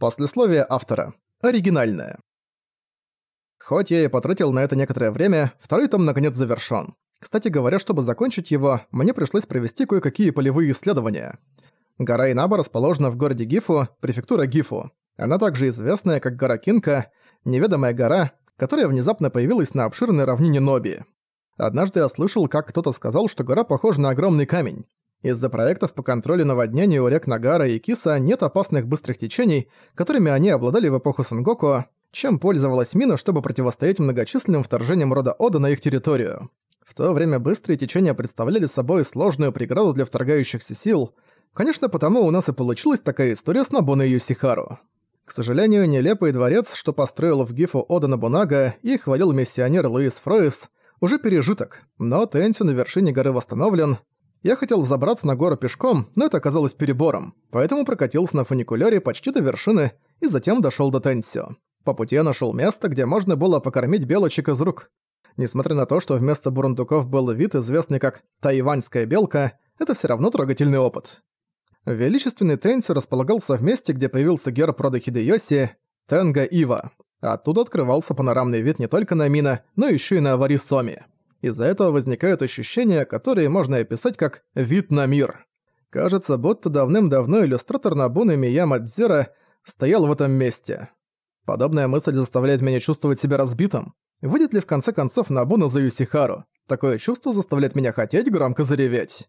Послесловие автора. Оригинальное. Хоть я и потратил на это некоторое время, второй том наконец завершён. Кстати говоря, чтобы закончить его, мне пришлось провести кое-какие полевые исследования. Гора Инаба расположена в городе Гифу, префектура Гифу. Она также известная как гора Кинка, неведомая гора, которая внезапно появилась на обширной равнине Ноби. Однажды я слышал, как кто-то сказал, что гора похожа на огромный камень. Из-за проектов по контролю наводнения у рек Нагара и Киса нет опасных быстрых течений, которыми они обладали в эпоху Сангоку, чем пользовалась Мина, чтобы противостоять многочисленным вторжениям рода Ода на их территорию. В то время быстрые течения представляли собой сложную преграду для вторгающихся сил. Конечно, потому у нас и получилась такая история с Набуной Юсихару. К сожалению, нелепый дворец, что построил в Гифу Ода Набунага и хвалил миссионер Луис Фройс, уже пережиток, но Тенсю на вершине горы восстановлен. Я хотел взобраться на гору пешком, но это оказалось перебором, поэтому прокатился на фуникулёре почти до вершины и затем дошёл до Тенсю. По пути я нашёл место, где можно было покормить белочек из рук. Несмотря на то, что вместо бурундуков был вид, известный как «тайваньская белка», это всё равно трогательный опыт. Величественный Тенсю располагался в месте, где появился герб рода Хидеёси – Тенга Ива. Оттуда открывался панорамный вид не только на Мина, но еще и на Аварисоми. Из-за этого возникают ощущения, которые можно описать как «вид на мир». Кажется, будто давным-давно иллюстратор Набуны Мияма Дзера стоял в этом месте. Подобная мысль заставляет меня чувствовать себя разбитым. Выйдет ли в конце концов Набуна за Юсихару? Такое чувство заставляет меня хотеть громко зареветь.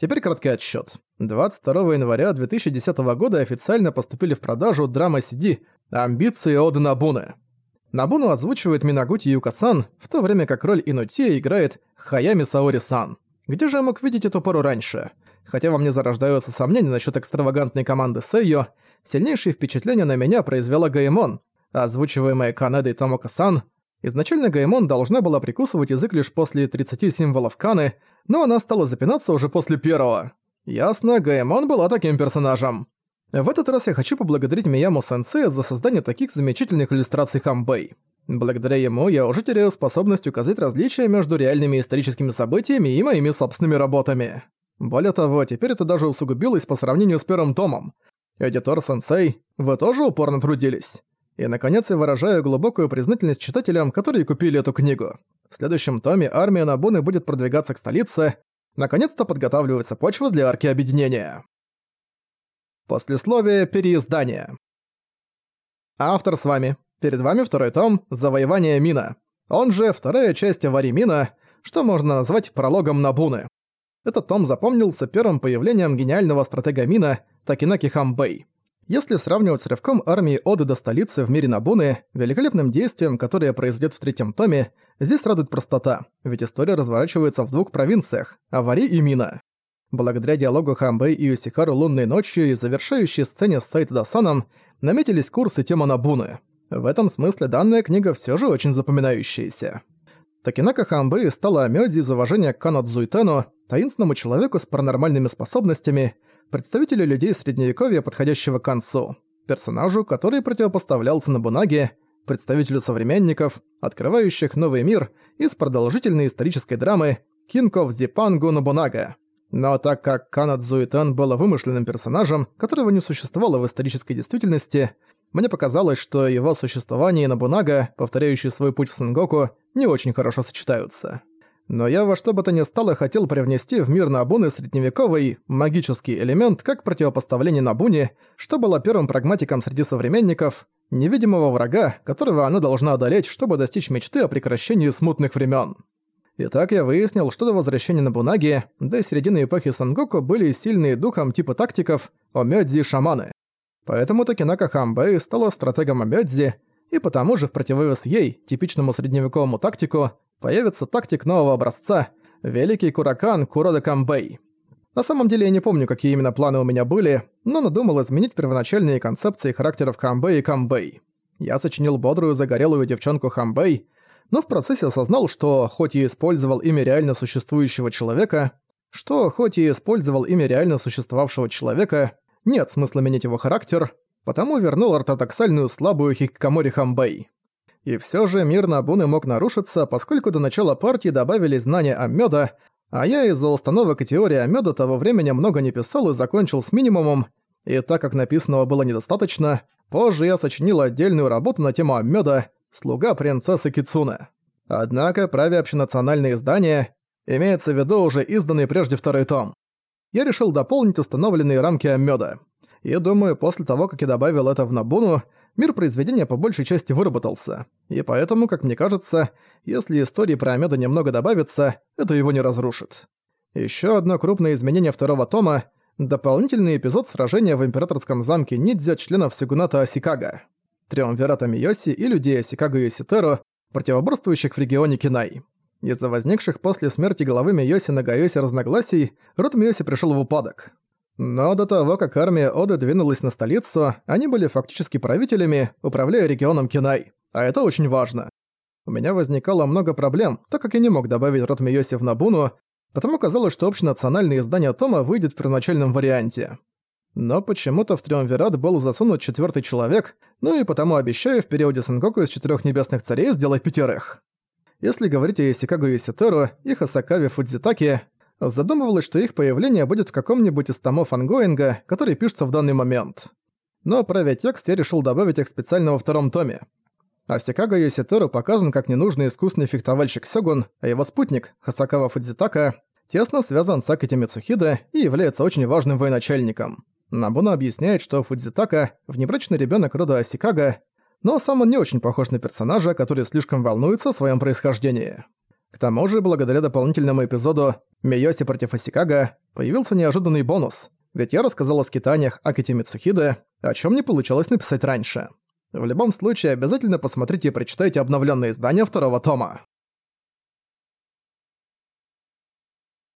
Теперь краткий отсчет. 22 января 2010 года официально поступили в продажу драма CD «Амбиции Оды Набуны». Набуну озвучивает Минагути Юкасан, в то время как роль Инутия играет Хаями Саори-сан. Где же я мог видеть эту пару раньше? Хотя во мне зарождаются сомнения насчет экстравагантной команды Сэйо, сильнейшее впечатление на меня произвела Гаймон, озвучиваемая Канедой Томока-сан, Изначально Гаймон должна была прикусывать язык лишь после 30 символов Каны, но она стала запинаться уже после первого. Ясно, Гаймон была таким персонажем. В этот раз я хочу поблагодарить Мияму Сенсея за создание таких замечательных иллюстраций Хамбэй. Благодаря ему я уже теряю способность указать различия между реальными историческими событиями и моими собственными работами. Более того, теперь это даже усугубилось по сравнению с первым томом. Эдитор Сенсей, вы тоже упорно трудились. И, наконец, я выражаю глубокую признательность читателям, которые купили эту книгу. В следующем томе армия Набуны будет продвигаться к столице. Наконец-то подготавливается почва для арки объединения. Послесловие переиздания. Автор с вами. Перед вами второй том «Завоевание Мина». Он же вторая часть аварии Мина, что можно назвать прологом Набуны. Этот том запомнился первым появлением гениального стратега Мина Такинаки Хамбэй. Если сравнивать с рывком армии Оды до столицы в мире Набуны, великолепным действием, которое произойдет в третьем томе, здесь радует простота, ведь история разворачивается в двух провинциях – Авари и Мина. Благодаря диалогу Хамбэй и Юсихару лунной ночью и завершающей сцене с Сайта Дасаном наметились курсы тема Набуны. В этом смысле данная книга все же очень запоминающаяся. Такинака Хамбэй стала Амёдзи из уважения к Кано Цзуйтену, таинственному человеку с паранормальными способностями – представителю людей Средневековья, подходящего к концу, персонажу, который противопоставлялся Набунаге, представителю современников, открывающих новый мир из продолжительной исторической драмы Кинков Зипангу Набунага. Но так как Канадзу Итан был вымышленным персонажем, которого не существовало в исторической действительности, мне показалось, что его существование и Набунага, повторяющий свой путь в Сангоку, не очень хорошо сочетаются. Но я во что бы то ни стало хотел привнести в мир Набуны средневековый магический элемент как противопоставление Набуне, что было первым прагматиком среди современников, невидимого врага, которого она должна одолеть, чтобы достичь мечты о прекращении смутных времен. Итак, я выяснил, что до возвращения Набунаги до середины эпохи Сангоку были сильные духом типа тактиков Омёдзи и шаманы. Поэтому Токинака Хамбэй стала стратегом Омёдзи, и потому же в противовес ей, типичному средневековому тактику, появится тактик нового образца Великий Куракан Курода Камбэй. На самом деле я не помню, какие именно планы у меня были, но надумал изменить первоначальные концепции характеров Хамбэй и Камбэй. Я сочинил бодрую загорелую девчонку Хамбэй, но в процессе осознал, что хоть и использовал имя реально существующего человека, что хоть и использовал имя реально существовавшего человека, нет смысла менять его характер, потому вернул ортодоксальную слабую Хиккамори Хамбэй. И все же мир Набуны мог нарушиться, поскольку до начала партии добавили знания о мёда, а я из-за установок и теории о мёда того времени много не писал и закончил с минимумом, и так как написанного было недостаточно, Позже я сочинил отдельную работу на тему Амёда «Слуга принцессы Кицуне». Однако праве общенациональные издания имеется в виду уже изданный прежде второй том. Я решил дополнить установленные рамки Амёда. И думаю, после того, как я добавил это в Набуну, мир произведения по большей части выработался. И поэтому, как мне кажется, если истории про Амёда немного добавится, это его не разрушит. Ещё одно крупное изменение второго тома — дополнительный эпизод сражения в императорском замке ниндзя членов Сигуната Асикага, Триумвирата Миоси и людей Асикага Йоситеро, противоборствующих в регионе Кинай. Из-за возникших после смерти головы Миоси на Гайоси разногласий, род Миоси пришел в упадок. Но до того, как армия Оды двинулась на столицу, они были фактически правителями, управляя регионом Кинай. А это очень важно. У меня возникало много проблем, так как я не мог добавить род Миоси в Набуну, потому казалось, что общенациональное издание Тома выйдет в первоначальном варианте. Но почему-то в Триумвират был засунут четвертый человек, ну и потому обещаю в периоде Сангоку из четырех небесных царей сделать пятерых. Если говорить о Исикагу и Ситеру и Хасакаве Фудзитаке, задумывалось, что их появление будет в каком-нибудь из томов ангоинга, который пишется в данный момент. Но, правя текст, я решил добавить их специально во втором томе. Асикага Йоситеру показан как ненужный искусный фехтовальщик Сёгун, а его спутник, Хасакава Фудзитака, тесно связан с Акити Мицухида и является очень важным военачальником. Набуна объясняет, что Фудзитака – внебрачный ребенок рода Асикага, но сам он не очень похож на персонажа, который слишком волнуется о своем происхождении. К тому же, благодаря дополнительному эпизоду «Миоси против Асикага» появился неожиданный бонус, ведь я рассказал о скитаниях Акити Мицухиды, о чем не получалось написать раньше. В любом случае, обязательно посмотрите и прочитайте обновленное издание второго тома.